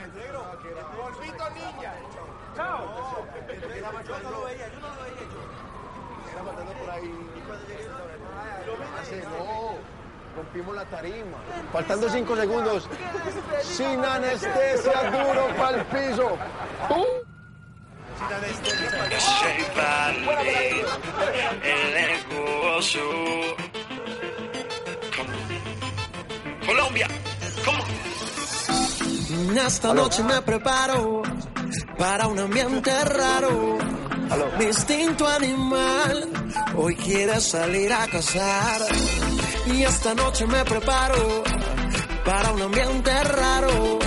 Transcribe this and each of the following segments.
Polvito Ninja. Chao. Yo no lo veía, yo no lo veía. Era matando por ahí. Hace, no. Rompimos la tarima. Faltando cinco segundos. Sin anestesia, duro para el piso. ¡Pum! Balvin, el negocio. Colombia. Esta noche me preparo para un ambiente raro. Mi instinto animal hoy quiere salir a cazar. Y esta noche me preparo para un ambiente raro.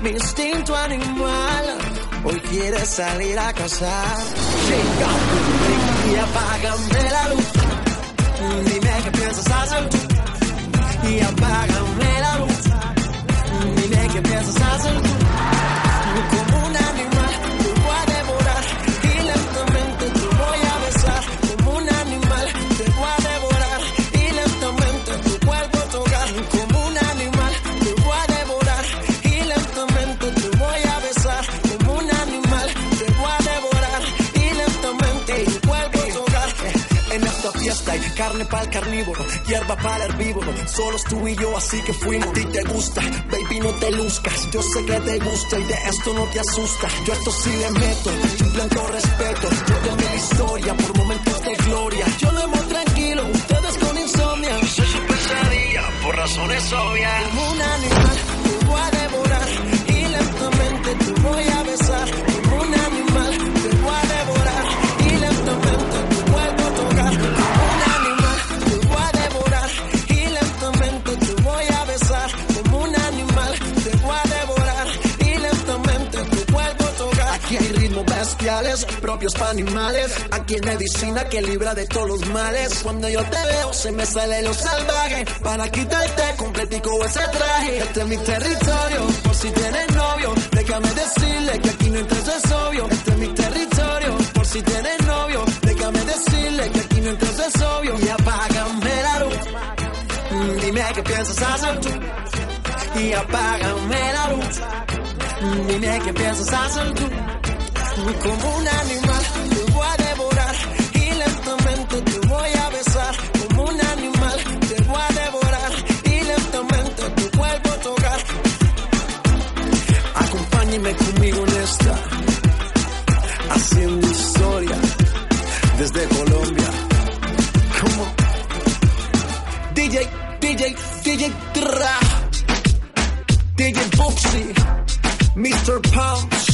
Mi instinto animal hoy quiere salir a cazar. Llega y apágame la luz. Dime qué piensas hacer carne para el carnívoro, hierba para el herbívoro. Solo tú y yo, así que fuimos. A ti te gusta, baby, no te luzcas. Yo sé que te gusta y de esto no te asusta. Yo esto sí le meto, sin blanco respeto. Yo de mi historia por momentos de gloria. Yo duermo tranquilo, ustedes con insomnia. Soy su pesadilla por razones obvias. Como un animal propios para animales. Aquí hay medicina que libra de todos los males. Cuando yo te veo se me sale lo salvaje para quitarte completico ese traje. Este es mi territorio, por si tienes novio. Déjame decirle que aquí no entres es obvio. Este es mi territorio, por si tienes novio. Déjame decirle que aquí no entres es obvio. Y apágame la luz. Mm, Dime qué piensas hacer tú. Y apágame la luz. Mm, Dime qué piensas hacer tú. Como un animal te voy a devorar y lentamente te voy a besar. Como un animal te voy a devorar y lentamente tu cuerpo tocar. Acompáñeme conmigo en esta, haciendo historia desde Colombia. Como DJ, DJ, DJ Tra, DJ Boxy, Mr. Pumps.